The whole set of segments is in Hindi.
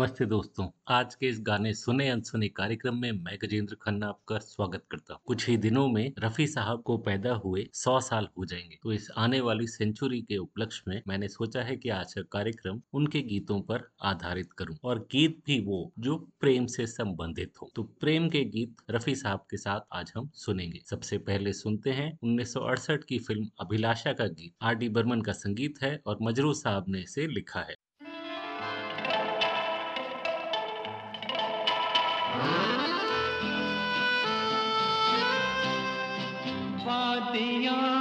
नमस्ते दोस्तों। आज के इस गाने सुने अनसुने कार्यक्रम में मैं गजेंद्र खन्ना आपका स्वागत करता हूँ। कुछ ही दिनों में रफी साहब को पैदा हुए सौ साल हो जाएँगे। तो इस आने वाली सेंचुरी के उपलक्ष्य में मैंने सोचा है कि आज का कार्यक्रम उनके गीतों पर आधारित करूँ और गीत भी वो जो प्रेम से संबंधित हो। तो प्रेम के गीत रफी साहब के साथ आज हम सुनेंगे। सबसे पहले सुनते हैं उन्नीस सौ अड़सठ की फ़िल्म अभिलाषा का गीत। आर डी बर्मन का संगीत है और मजरू साहब ने इसे लिखा है। दिया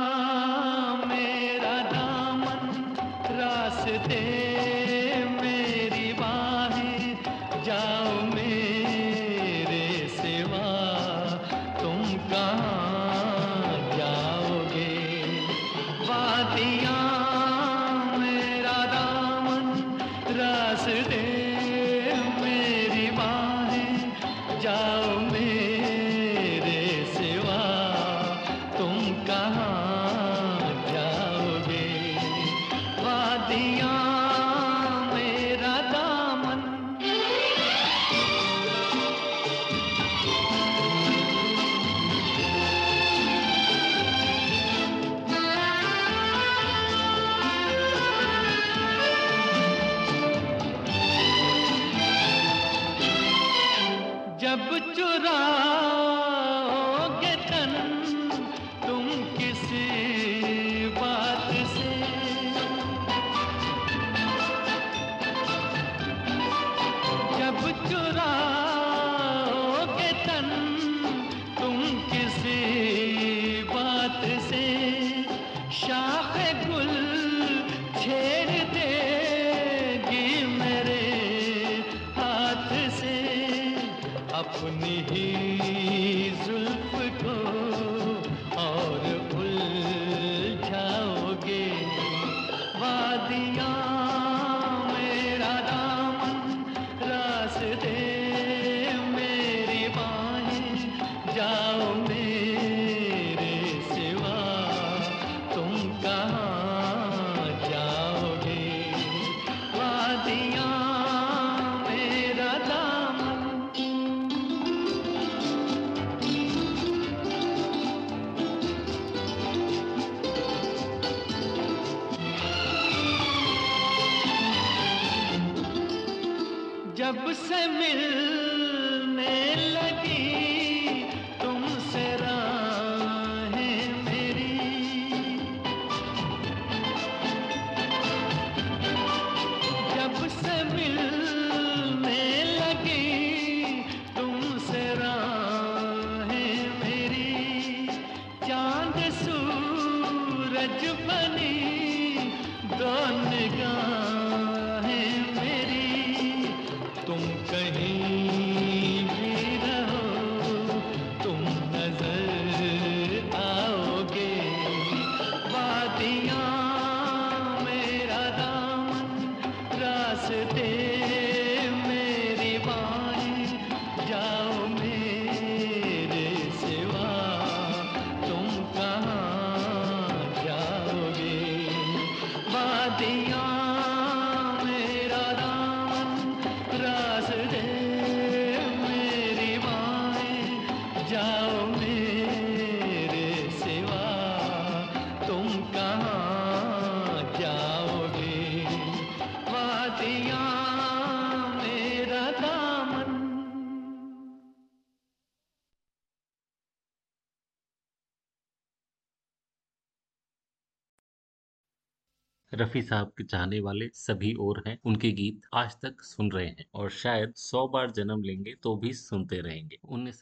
रफी साहब के चाहने वाले सभी और हैं, उनके गीत आज तक सुन रहे हैं और शायद सौ बार जन्म लेंगे तो भी सुनते रहेंगे। उन्नीस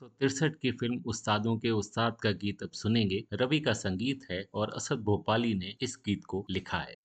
की फ़िल्म उस्तादों के उस्ताद का गीत अब सुनेंगे। रवि का संगीत है और असद भोपाली ने इस गीत को लिखा है।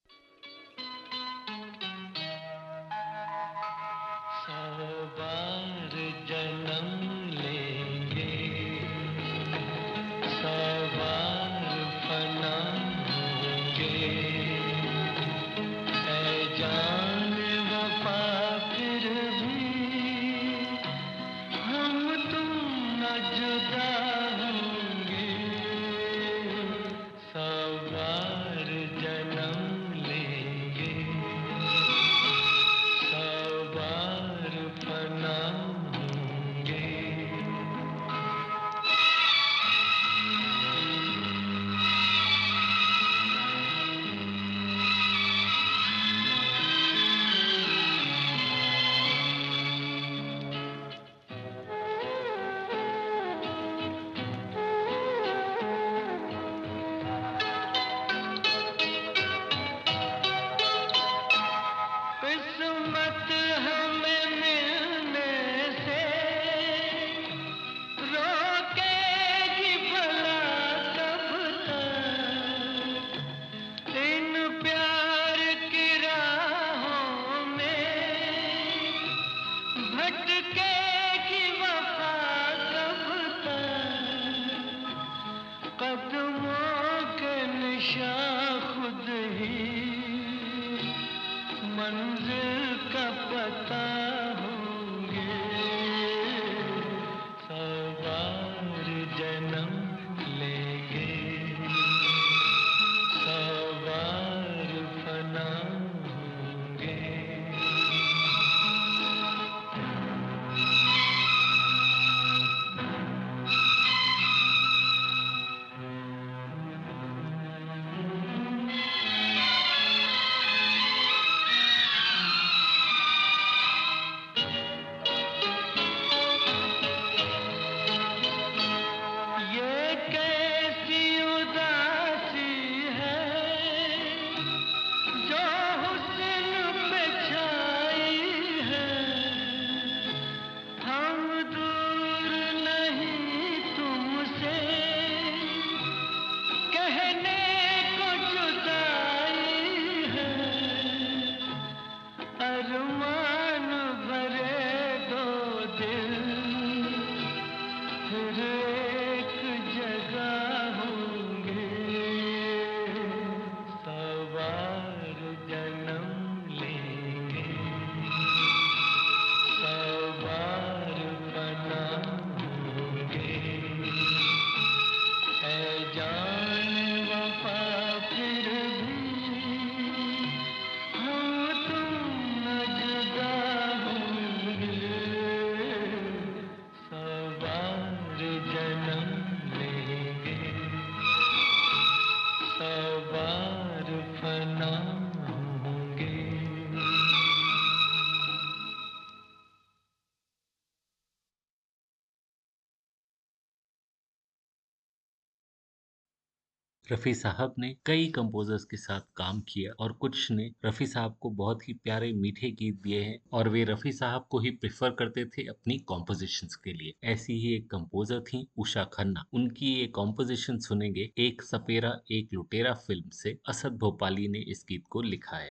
रफ़ी साहब ने कई कंपोजर्स के साथ काम किया और कुछ ने रफ़ी साहब को बहुत ही प्यारे मीठे गीत दिए हैं और वे रफ़ी साहब को ही प्रेफर करते थे अपनी कॉम्पोजिशन के लिए। ऐसी ही एक कंपोजर थी उषा खन्ना। उनकी ये कॉम्पोजिशन सुनेंगे एक सपेरा, एक लुटेरा फ़िल्म से। असद भोपाली ने इस गीत को लिखा है।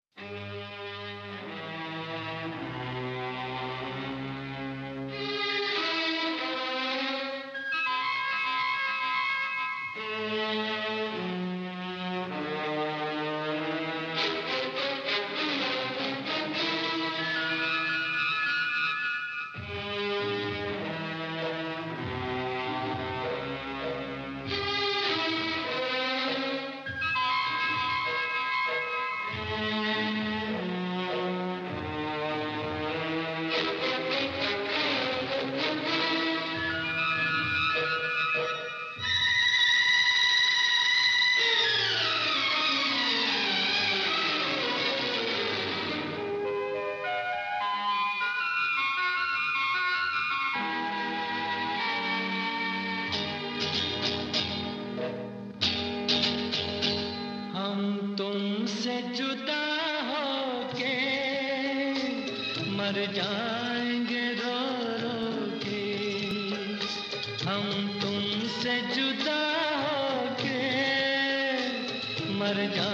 हम तुमसे जुदा हो के मर जा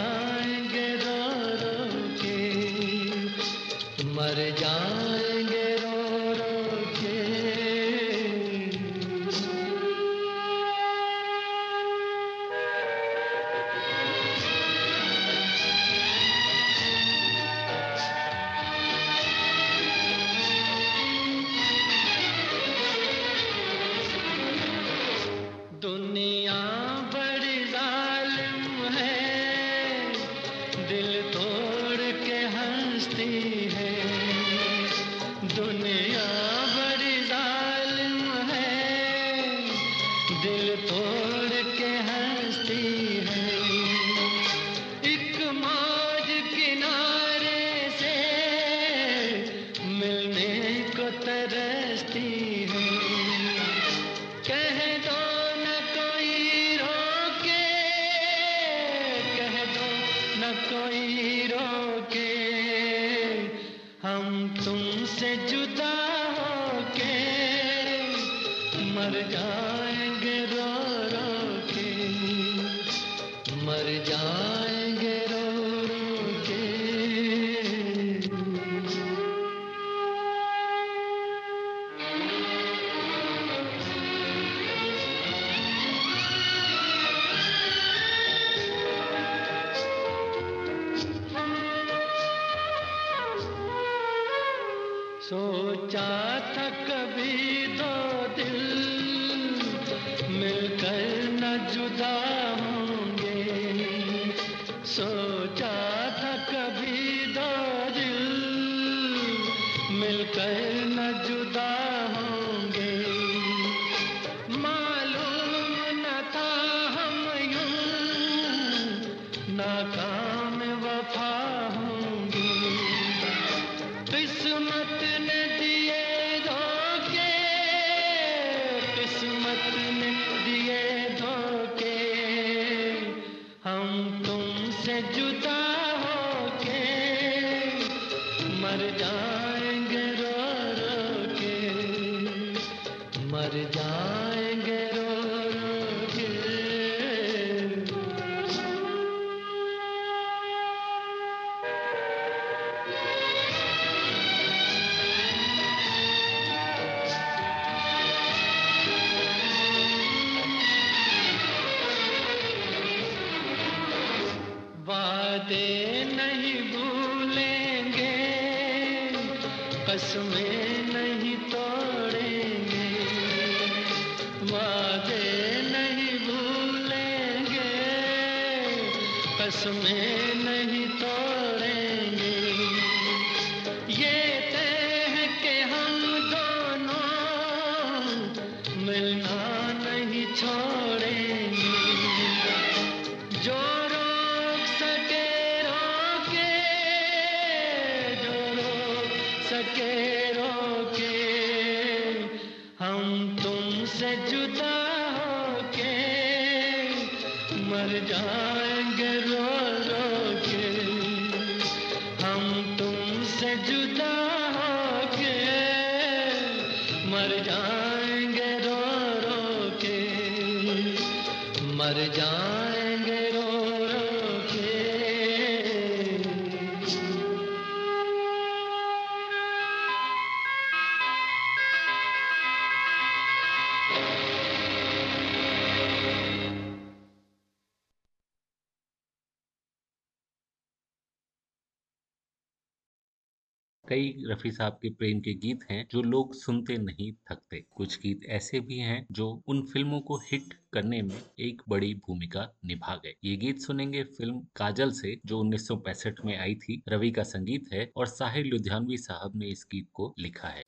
रफी साहब के प्रेम के गीत हैं, जो लोग सुनते नहीं थकते। कुछ गीत ऐसे भी हैं, जो उन फ़िल्मों को हिट करने में एक बड़ी भूमिका निभा गए। ये गीत सुनेंगे फ़िल्म काजल से, जो 1965 में आई थी, रवि का संगीत है, और साहिर लुधियानवी साहब ने इस गीत को लिखा है।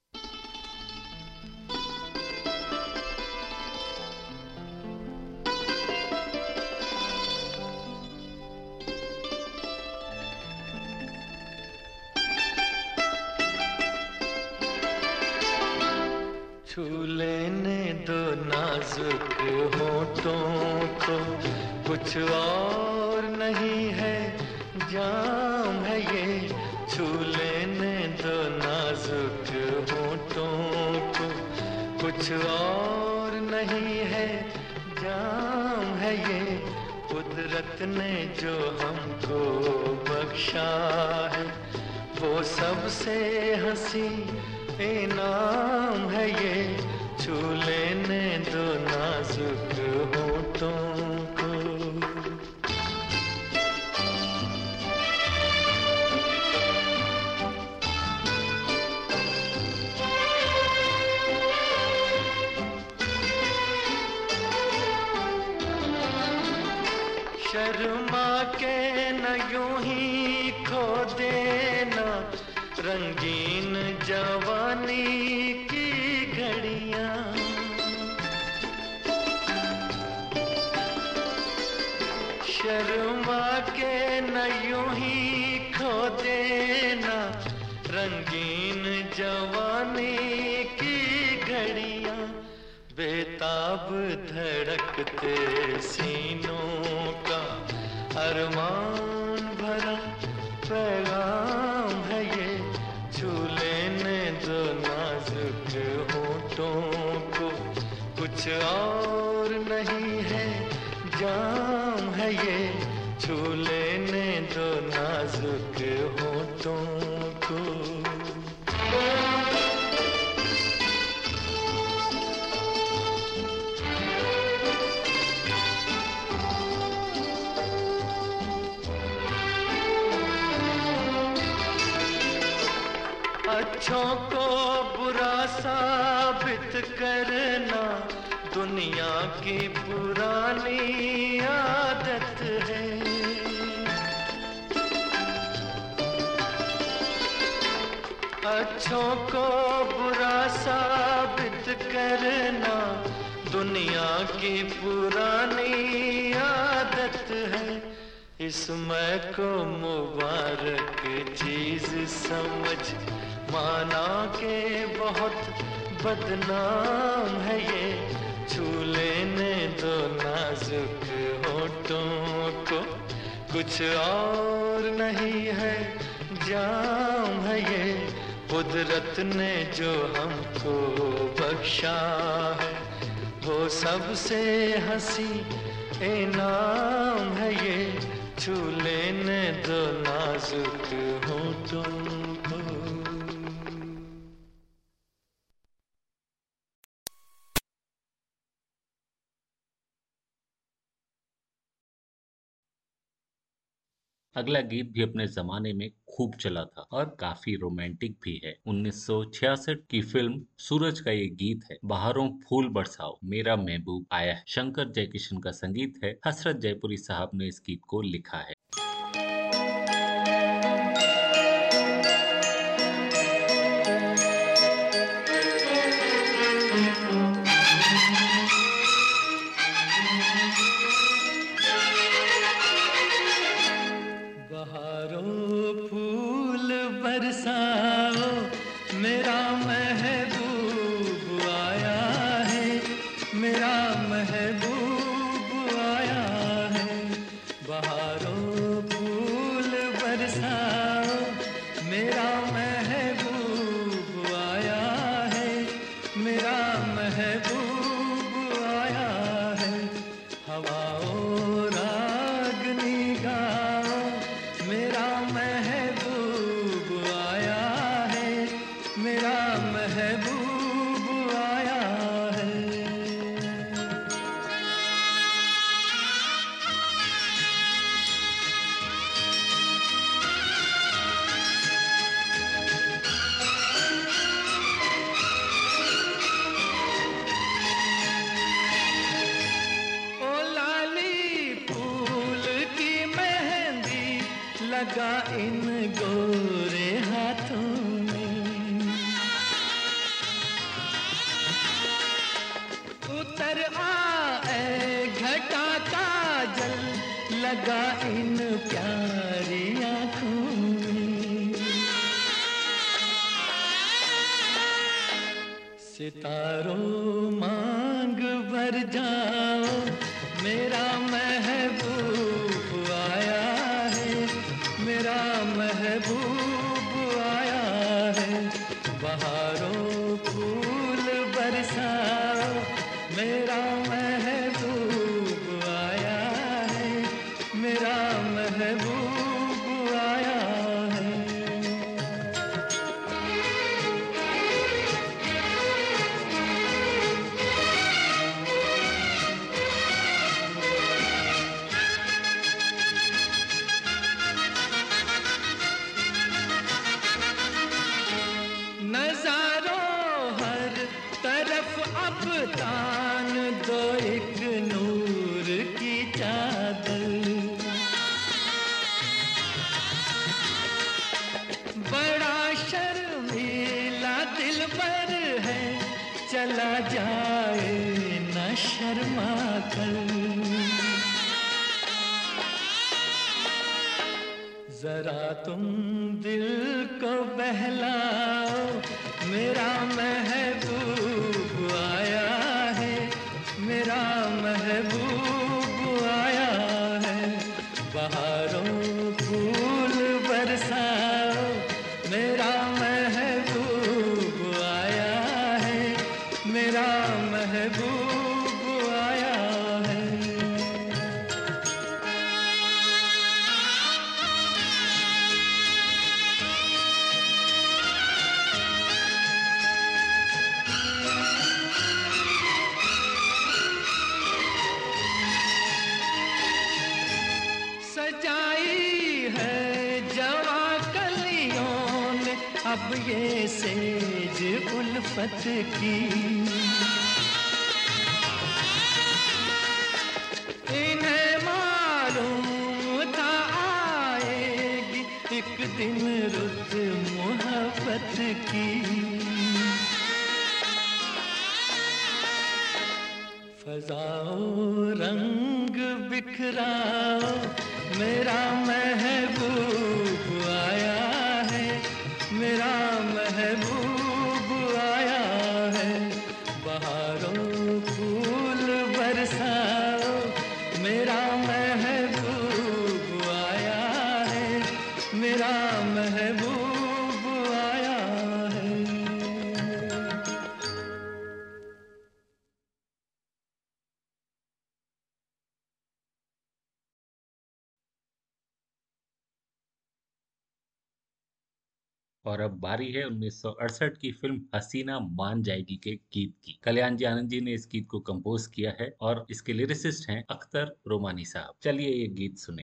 रहने दो नाजुक हो तो कुछ और नहीं है, जाम है ये। कुदरत ने जो हमको बख्शा है, वो सबसे हँसी इनाम है ये। छू लेने दो नाजुक धड़कते सीनों की पुरानी आदत है। अच्छों को बुरा साबित करना दुनिया की पुरानी आदत है। इसमें को मुबारक चीज़ समझ, माना के बहुत बदनाम है ये। छू लेने दो नाजुक होठों को। कुछ और नहीं है, जाम है ये। कुदरत ने जो हमको बख्शा है, वो सबसे हँसी इनाम है ये। छू लेने दो नाजुक होठों अगला गीत भी अपने जमाने में खूब चला था और काफ़ी रोमांटिक भी है। 1966 की फ़िल्म सूरज का ये गीत है, बाहरों फूल बरसाओ, मेरा महबूब आया है। शंकर जयकिशन का संगीत है, हसरत जयपुरी साहब ने इस गीत को लिखा है। मेरा महबूब आया है। बहारों फूल बरसा। मेरा तुम गुजरा और अब बारी है उन्नीस सौ अड़सठ की फ़िल्म हसीना मान जाएगी के गीत की। कल्याण जी आनंद जी ने इस गीत को कंपोज किया है और इसके लिरिसिस्ट हैं अख्तर रोमानी साहब। चलिए ये गीत सुने।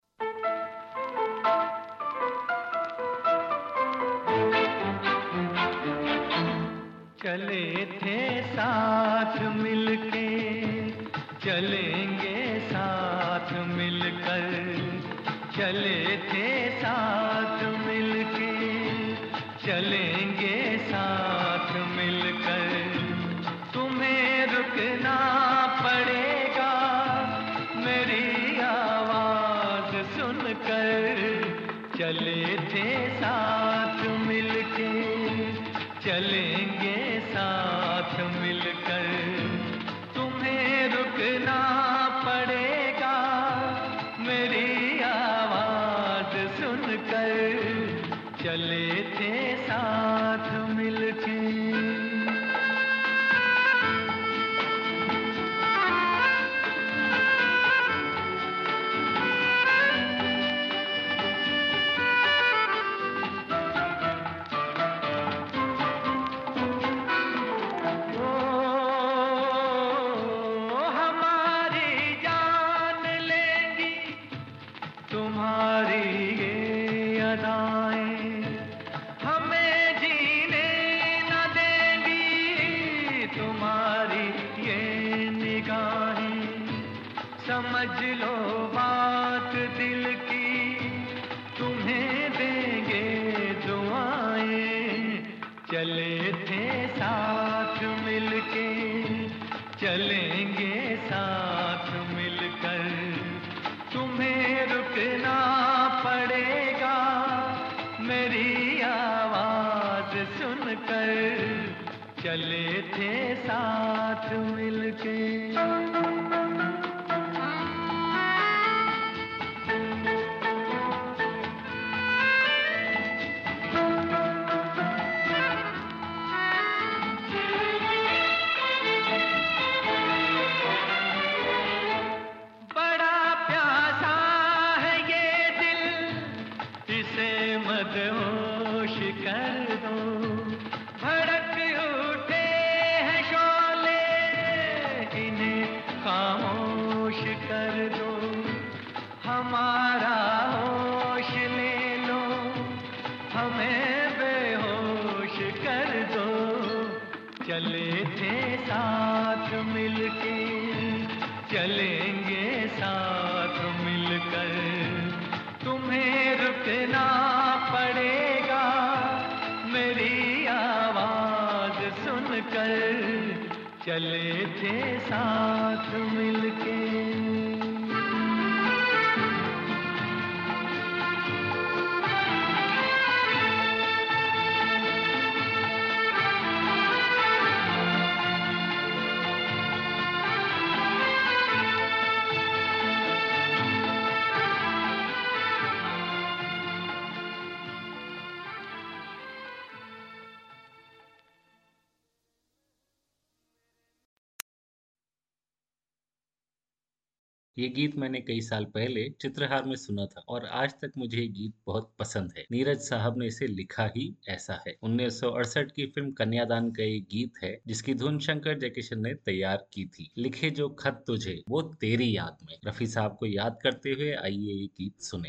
ये गीत मैंने कई साल पहले चित्रहार में सुना था और आज तक मुझे ये गीत बहुत पसंद है। नीरज साहब ने इसे लिखा ही ऐसा है। उन्नीस सौ अड़सठ की फ़िल्म कन्यादान का ये गीत है, जिसकी धुन शंकर जयकिशन ने तैयार की थी। लिखे जो खत तुझे, वो तेरी याद में। रफी साहब को याद करते हुए आइए ये गीत सुने।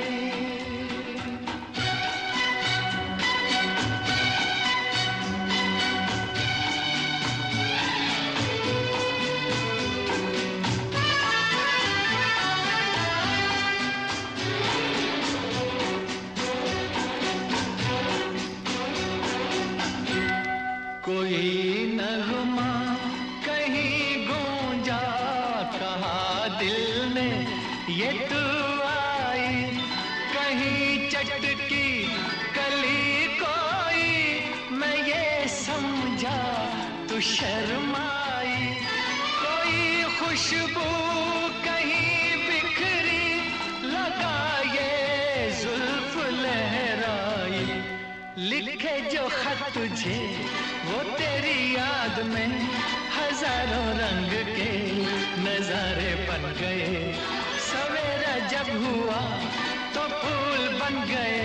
शर्माई। कोई खुशबू कहीं बिखरी, लगा ये जुल्फ लहराई। लिखे जो खत तुझे, वो तेरी याद में हज़ारों रंग के नजारे बन गए। सवेरा जब हुआ तो फूल बन गए।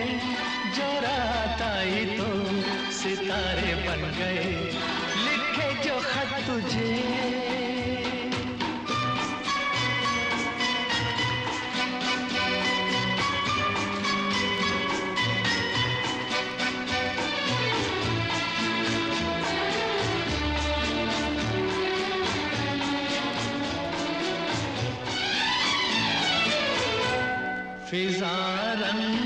जो रात आई तो सितारे बन गए। खत तुझे। फिजा रंगी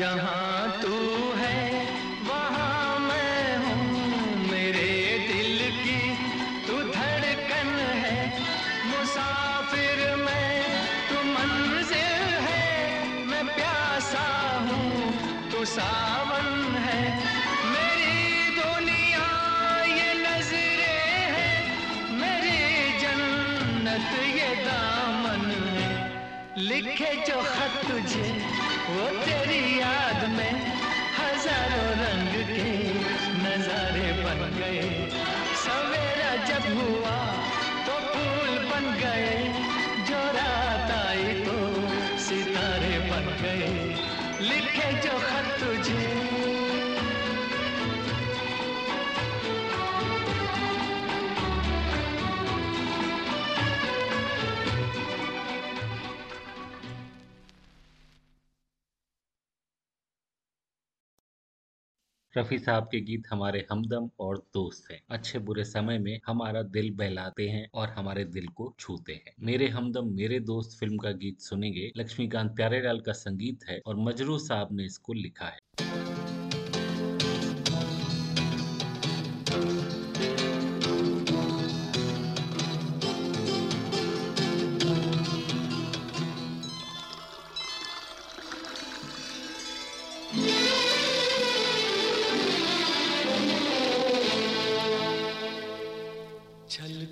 जहाँ तू है, वहाँ मैं हूँ मेरे दिल की। तू धड़कन है, मुसाफिर मैं। तू मंजिल है, मैं प्यासा हूँ। तू सावन है, मेरी दुनिया ये नजरे है। मेरी जन्नत ये दामन है। लिखे जो खत तुझे रफ़ी साहब के गीत हमारे हमदम और दोस्त हैं। अच्छे बुरे समय में हमारा दिल बहलाते हैं और हमारे दिल को छूते हैं। मेरे हमदम, मेरे दोस्त फ़िल्म का गीत सुनेंगे। लक्ष्मीकांत प्यारेलाल का संगीत है और मजरू साहब ने इसको लिखा है।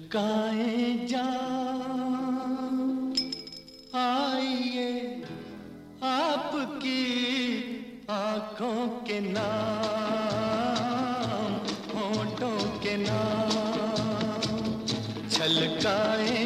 झुकाए जा आइए आपकी आँखों के नाम होंठों के नाम छलकाए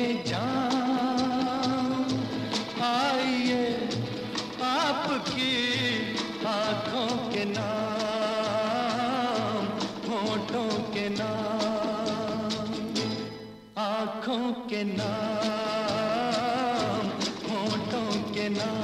के नाम होठों के नाम।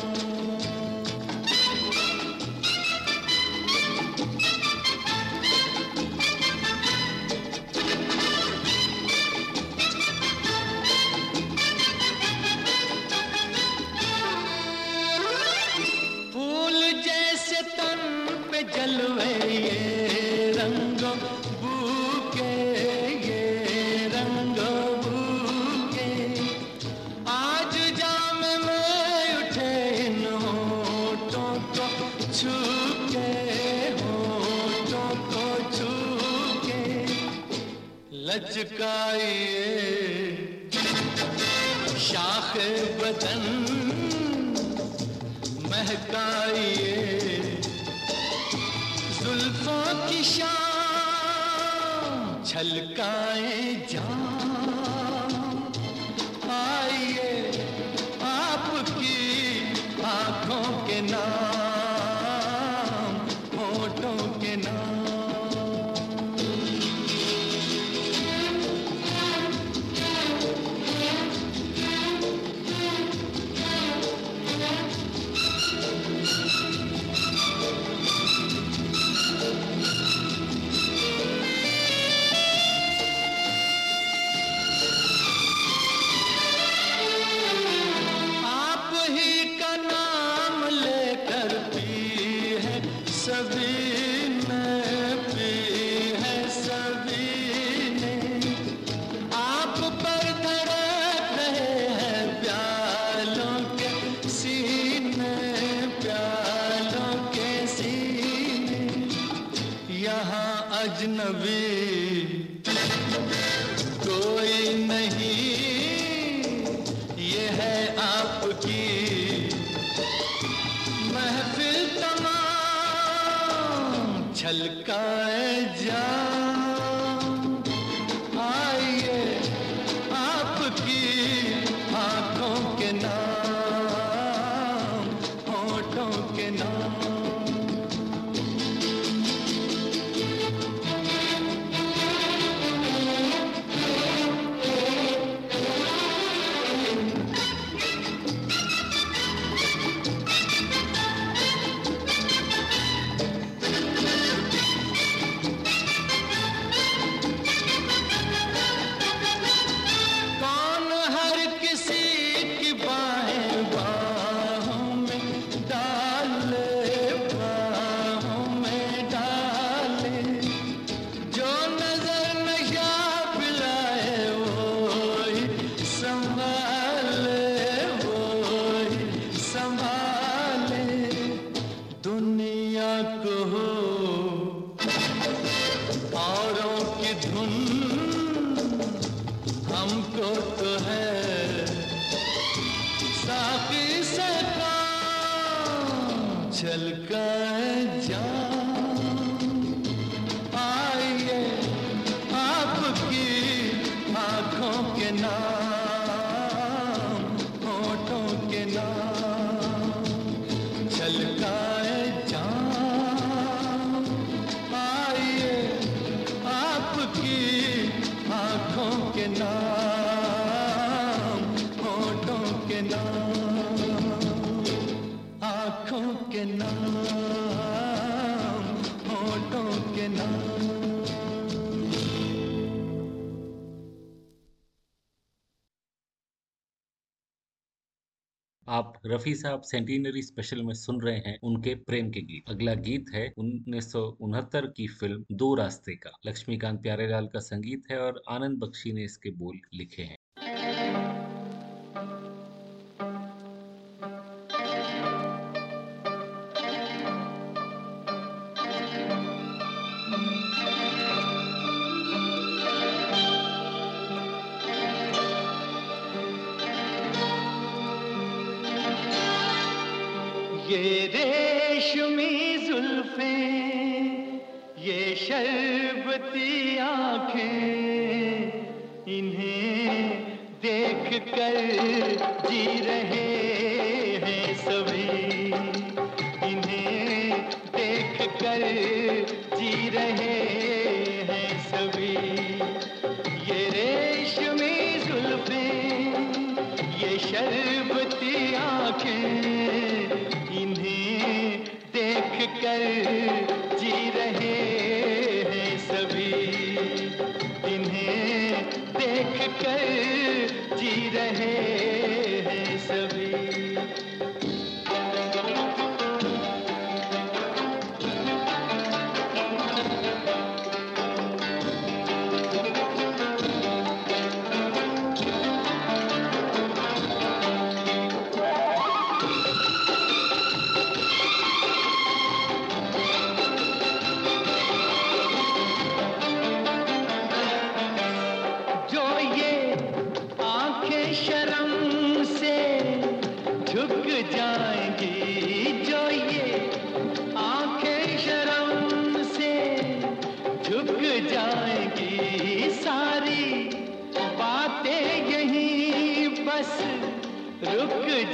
रफी साहब सेंटिनरी स्पेशल में सुन रहे हैं उनके प्रेम के गीत। अगला गीत है उन्नीस सौ उनहत्तर की फ़िल्म दो रास्ते का। लक्ष्मीकांत प्यारेलाल का संगीत है और आनंद बख्शी ने इसके बोल लिखे हैं। शरबती आँखें इन्हें देख कर जी रहे हैं सभी। इन्हें देख कर जी रहे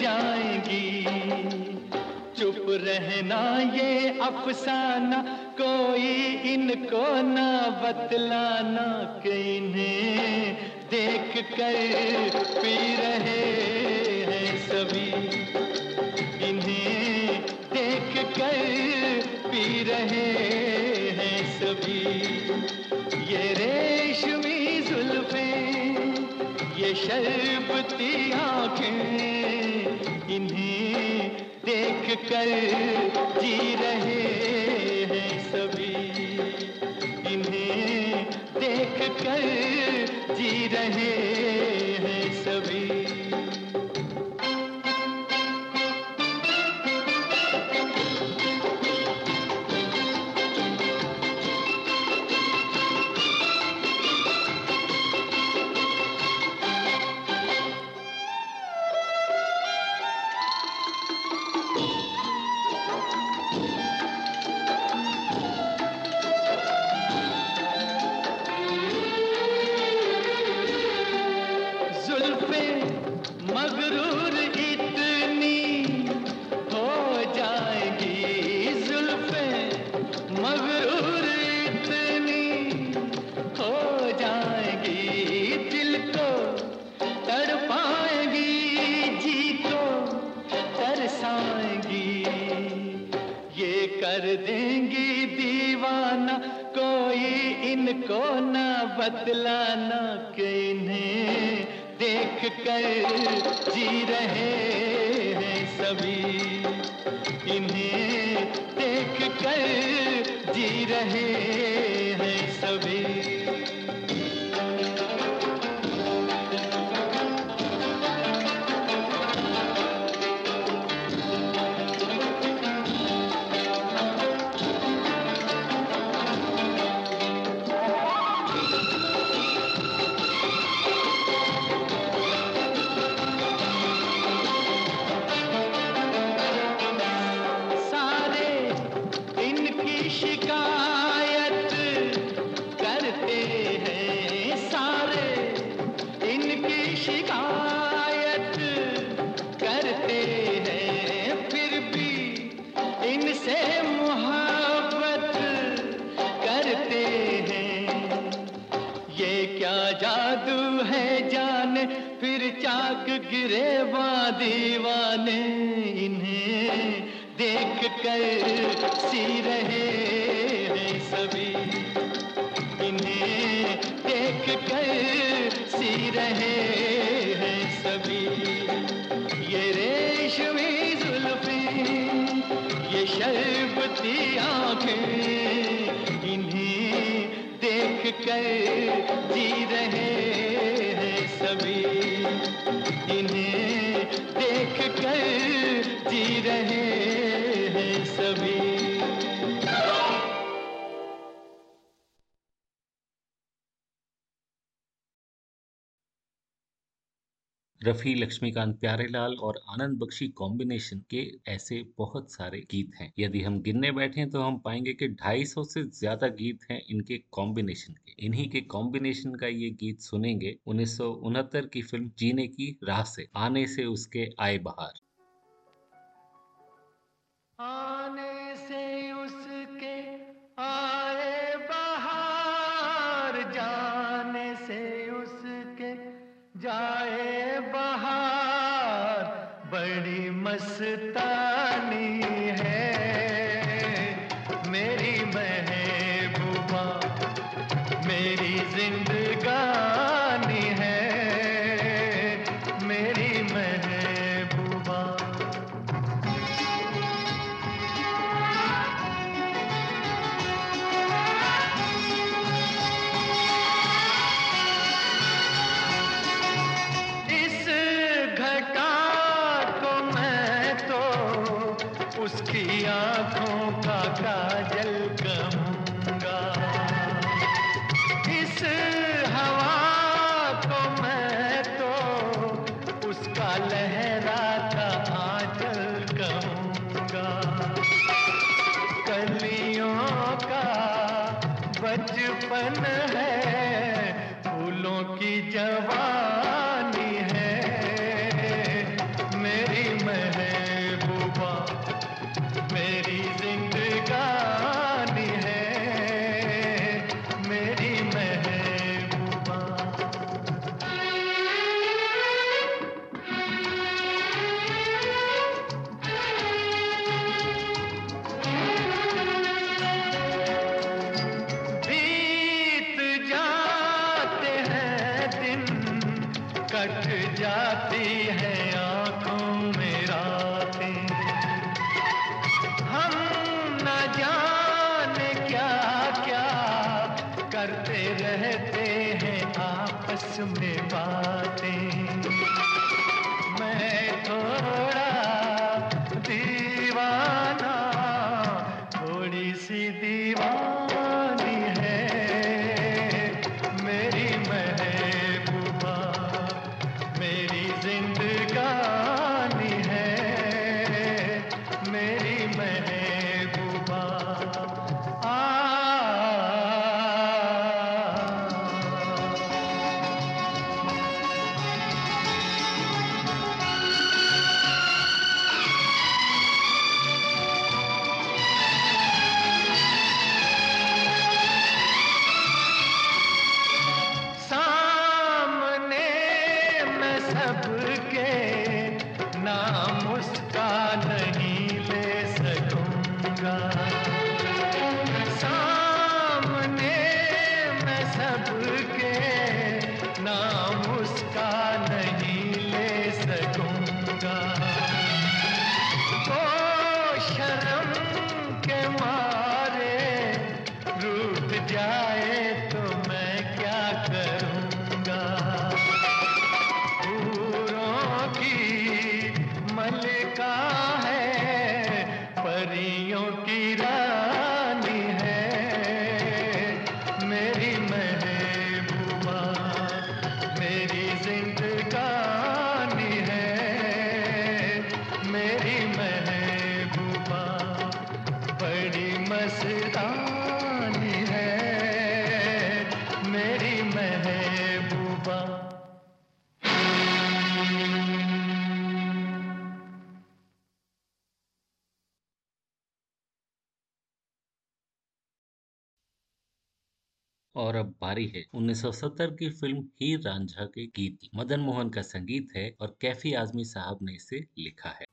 जाएँगी। चुप रहना ये अफसाना, कोई इनको ना बतलाना कि इन्हें देख कर पी रहे हैं सभी। इन्हें देख कर पी रहे हैं सभी। ये रेशमी जुल्फे, ये शरबती आँखें बतलाना के इन्हें देख कर जी रहे हैं सभी। रफी लक्ष्मीकांत प्यारेलाल और आनंद बख्शी कॉम्बिनेशन के ऐसे बहुत सारे गीत हैं। यदि हम गिनने बैठे तो हम पाएँगे कि 250 से ज़्यादा गीत हैं इनके कॉम्बिनेशन के। इन्हीं के कॉम्बिनेशन का ये गीत सुनेंगे, उन्नीस सौ उनहत्तर की फ़िल्म जीने की राह से, आने से उसके आए बहार। मस्ता 1970 की फ़िल्म हीर रांझा के गीत मदन मोहन का संगीत है और कैफी आजमी साहब ने इसे लिखा है।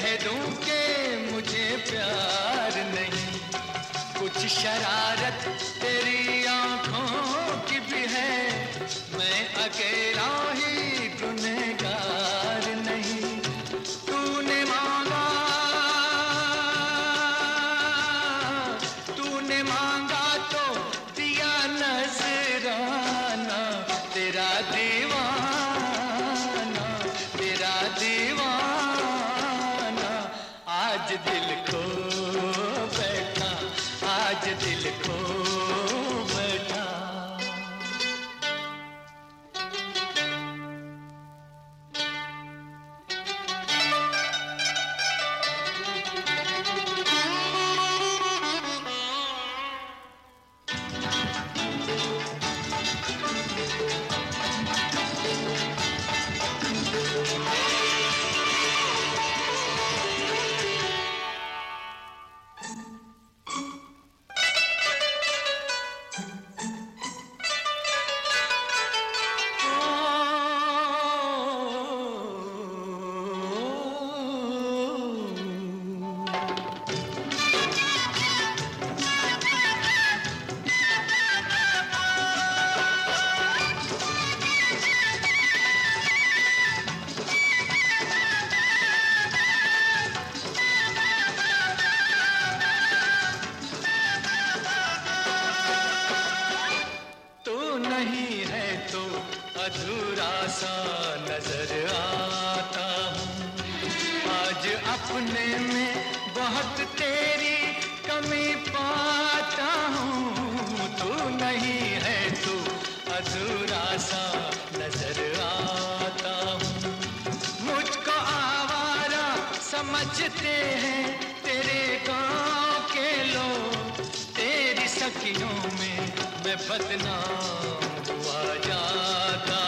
दूँ के मुझे प्यार नहीं। कुछ शरारत अधूरा सा नज़र आता हूँ। मुझको आवारा समझते हैं तेरे गाँव के लोग। तेरी सखियों में मैं बदनाम हुआ जाता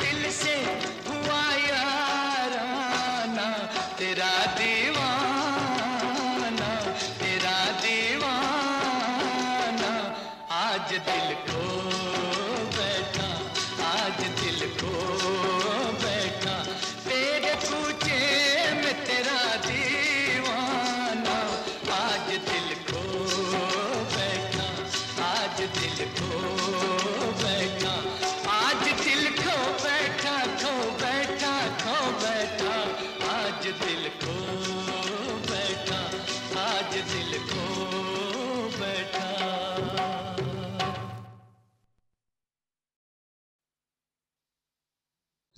दिल से हुआ यार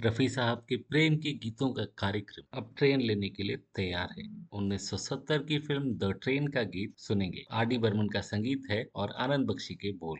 रफी साहब के प्रेम के गीतों का कार्यक्रम अब ट्रेन लेने के लिए तैयार है। 1970 की फ़िल्म द ट्रेन का गीत सुनेंगे। आर डी बर्मन का संगीत है और आनंद बख्शी के बोल।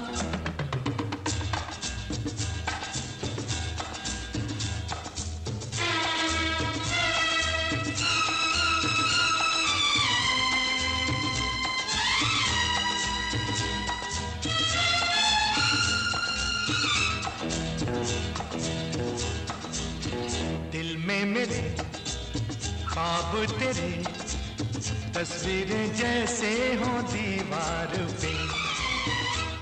ख्वाब तेरे, तस्वीरें जैसे हो दीवार पे।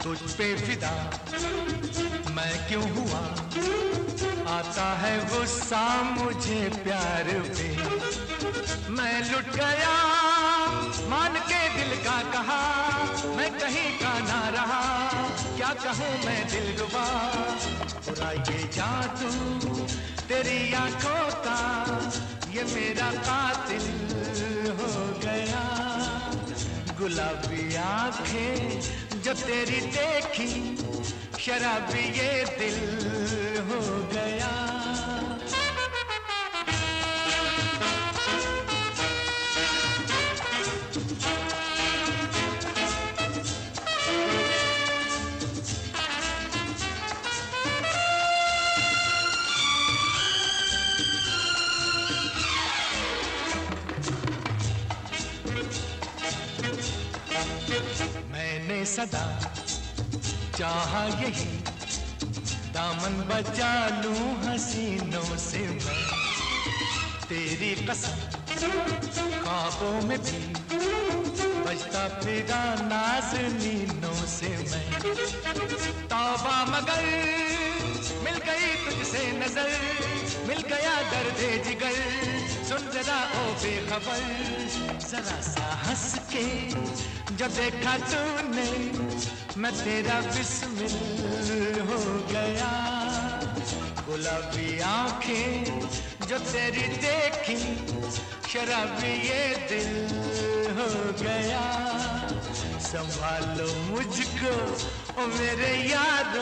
तुझ पे फिदा, मैं क्यों हुआ? आता है गुस्सा मुझे प्यार पे। मैं लुट गया, मान के दिल का कहा, मैं कहीं का ना रहा। क्या कहूँ मैं दिल रुबा? पूरा ये जादू तेरी आँखों का ये मेरा कातिल हो गया। गुलाबी आँखें जो तेरी देखी, शराबी ये दिल हो गया। सदा चाहा यही, दामन बचा लूँ हसीनों से मैं। तेरी कसम, ख्वाबों में भी बजता फिरा नाजनीनों से मैं। तौबा मगर मिल गई तुझसे नज़र, मिल गया दर्द जिगर सुन जरा ओ बेखबर, जरा सा हंस के जो देखा तूने, मैं तेरा बिस्मिल हो गया। गुलाबी आँखें जो तेरी देखी, शराबी ये दिल हो गया। संभालो मुझको, ओ मेरे यार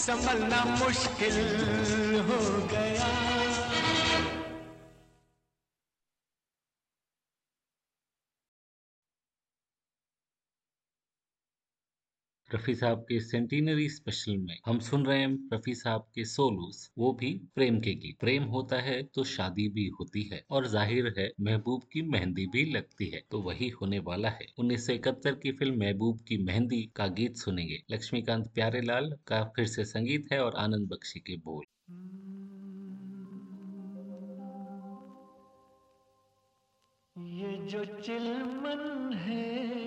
संभलना मुश्किल हो गया। रफ़ी साहब के सेंटिनरी स्पेशल में हम सुन रहे हैं रफ़ी साहब के सोलोस वो भी प्रेम के गीत। प्रेम होता है तो शादी भी होती है और ज़ाहिर है महबूब की मेहंदी भी लगती है तो वही होने वाला है। उन्नीस सौ इकहत्तर की फ़िल्म महबूब की मेहंदी का गीत सुनेंगे। लक्ष्मीकांत प्यारे का फिर से संगीत है और आनंद बख्शी के बोल। ये जो चिलमन है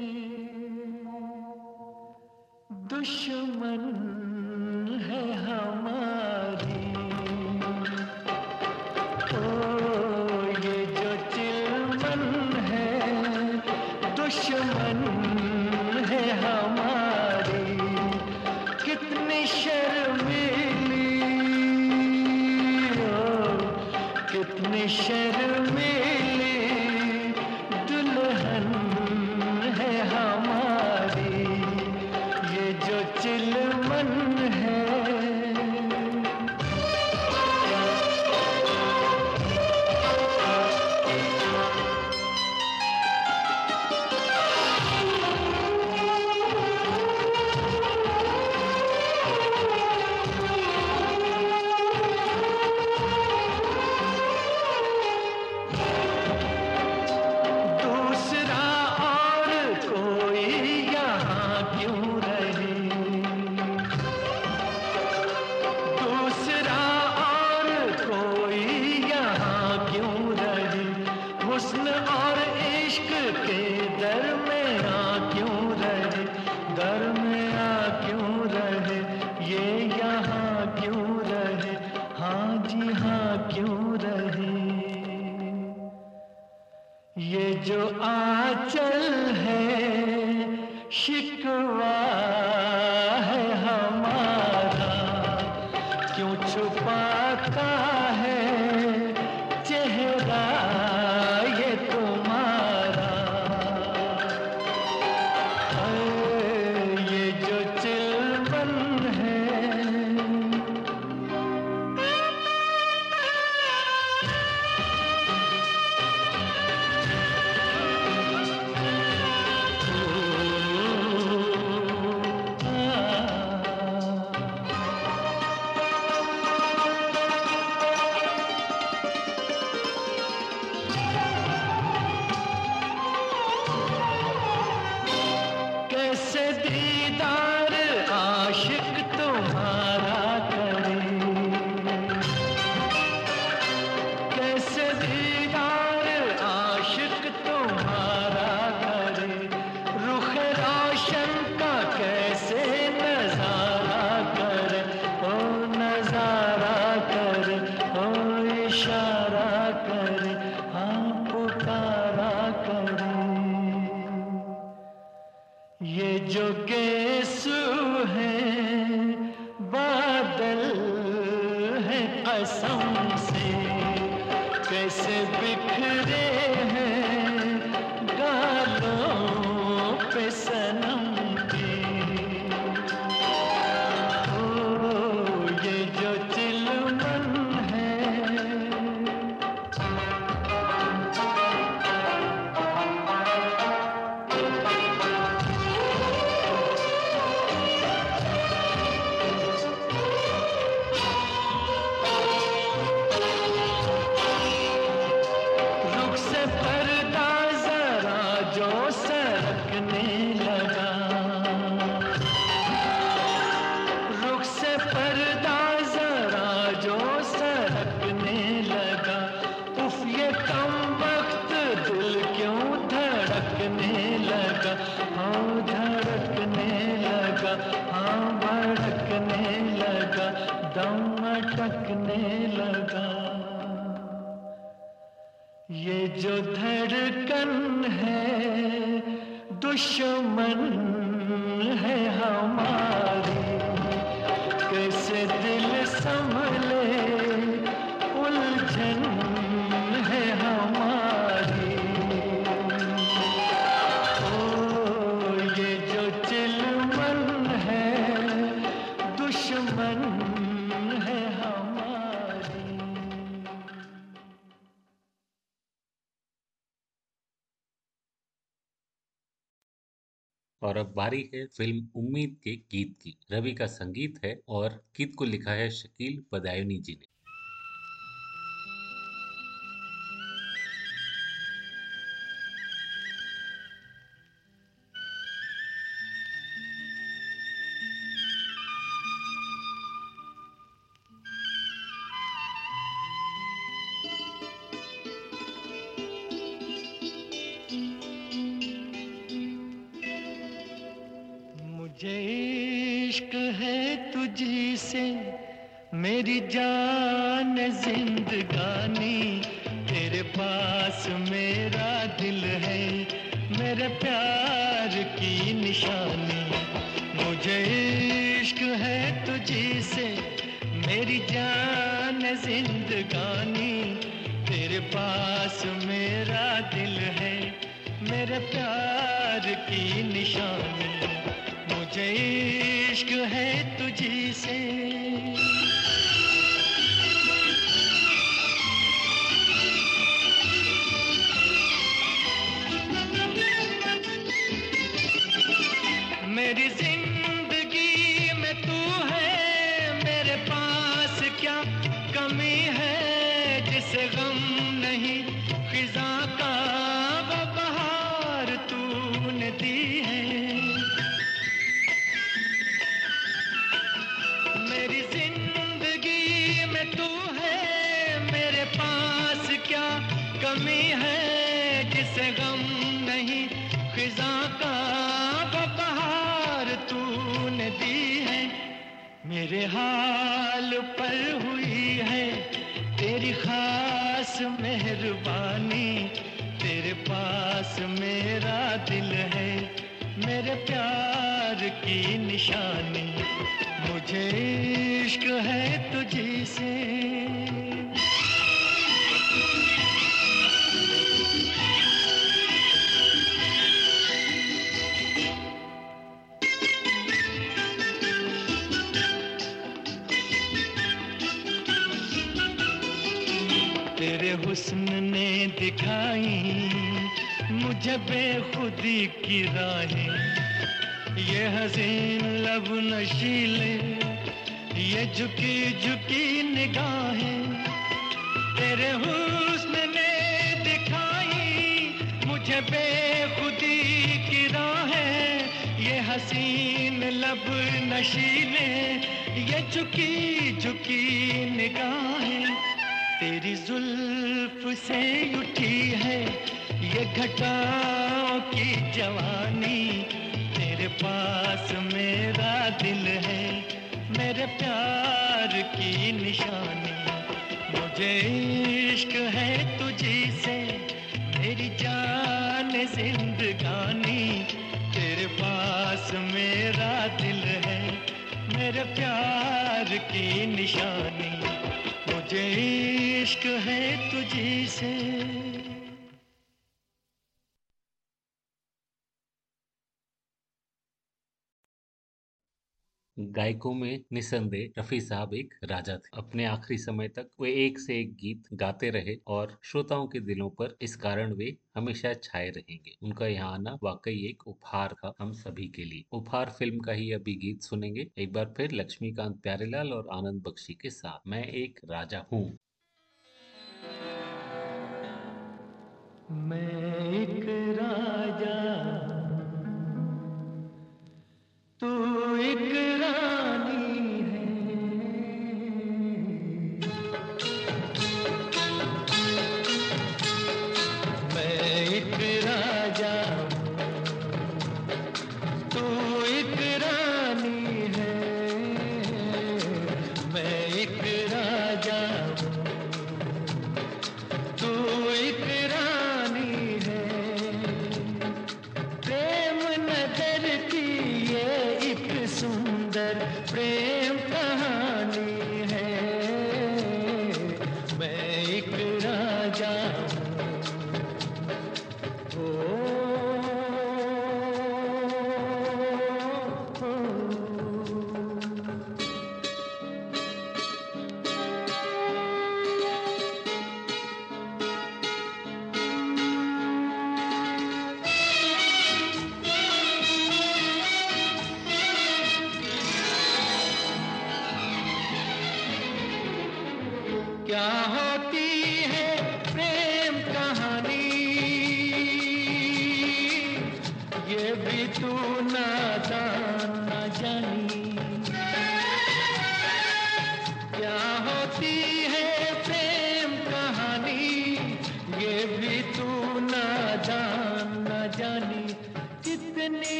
दुश्मन तारी है फ़िल्म उम्मीद के गीत की। रवि का संगीत है और गीत को लिखा है शकील बदायूनी जी ने। मेरी जान जिंदगानी, तेरे पास मेरा दिल है, मेरे प्यार की निशानी। मुझे इश्क है तुझी से, मेरी जान जिंदगानी, तेरे पास मेरा दिल है, मेरे प्यार की निशानी। मुझे इश्क है तुझी से। मेरी ज़िंदगी मेरे हाल पर हुई है, तेरी खास मेहरबानी। तेरे पास मेरा दिल है, मेरे प्यार की निशानी। मुझे इश्क है तुझे से। हुस्न ने दिखाई मुझे बेखुदी की राहें। ये हसीन लब नशीले, ये झुकी झुकी निगाहें। तेरे हुस्न ने दिखाई मुझे बेखुदी की राहें। ये हसीन लब नशीले, ये झुकी झुकी निगाहें। तेरी जुल्फ से उठी है ये घटाओं की जवानी। तेरे पास मेरा दिल है, मेरे प्यार की निशानी। मुझे इश्क है तुझी से, मेरी जान जिंदगानी। तेरे पास मेरा दिल है, मेरे प्यार की निशानी। मुझे इश्क है तुझी से। गायकों में निसंदेह रफी साहब एक राजा थे। अपने आखिरी समय तक वे एक से एक गीत गाते रहे और श्रोताओं के दिलों पर इस कारण वे हमेशा छाए रहेंगे। उनका यहाँ आना वाकई एक उपहार था हम सभी के लिए। उपहार फ़िल्म का ही अभी गीत सुनेंगे। एक बार फिर लक्ष्मीकांत प्यारेलाल और आनंद बख्शी के साथ। मैं एक राजा हूँ। मैं एक राजा तू एक रानी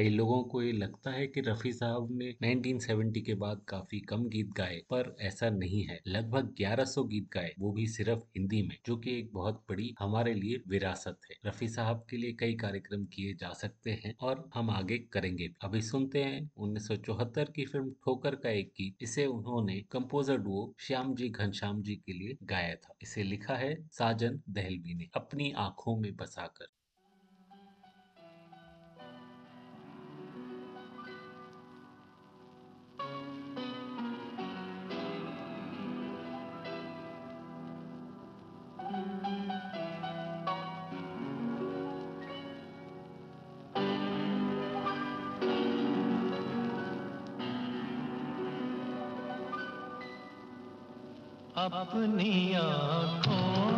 कई लोगों को ये लगता है कि रफी साहब ने 1970 के बाद काफ़ी कम गीत गाए, पर ऐसा नहीं है। लगभग 1100 गीत गाए, वो भी सिर्फ़ हिंदी में, जो कि एक बहुत बड़ी, हमारे लिए विरासत है। रफी साहब के लिए कई कार्यक्रम किए जा सकते हैं, और हम आगे करेंगे अभी सुनते हैं 1974 की फ़िल्म ठोकर का एक गीत, इसे उन्होंने कंपोजर डुओ श्याम जी, घनश्याम जी के लिए गाया था। इसे लिखा है साजन दहलवी ने, अपनी आँखों में बसाकर। अपनी आँखों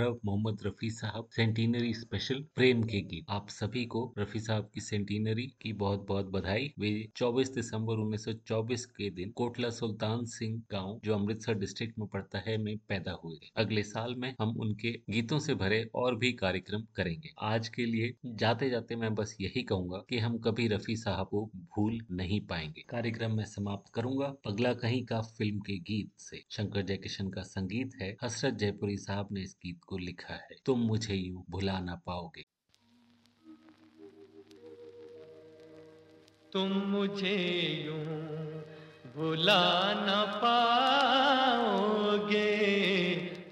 ये था मोहम्मद रफी साहब सेंटिनरी स्पेशल प्रेम के गीत। आप सभी को रफी साहब की सेंटिनरी की बहुत बहुत बधाई। वे 24 दिसंबर 1924 के दिन कोटला सुल्तान सिंह गाँव, जो अमृतसर डिस्ट्रिक्ट में पड़ता है, में पैदा हुए अगले साल में हम उनके गीतों से भरे और भी कार्यक्रम करेंगे। आज के लिए जाते जाते मैं बस यही कहूँगा की हम कभी रफी साहब को भूल नहीं पाएँगे। कार्यक्रम में समाप्त करूँगा अगला कहीं का फ़िल्म के गीत से। शंकर जयकिशन का संगीत है, हसरत जयपुरी साहब ने इस गीत को लिखा है। तुम मुझे यूँ भुला ना पाओगे। तुम मुझे यूँ भुला न पाओगे।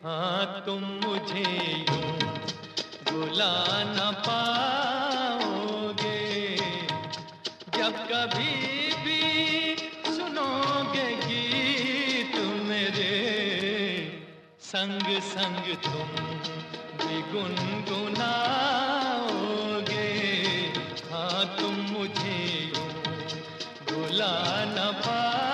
हाँ तुम मुझे यूँ भुला न पाओगे। जब कभी भी सुनोगे गीत मेरे संग संग तुम भी गुनगुनाओगे। हाँ तुम मुझे बुला न पाओगे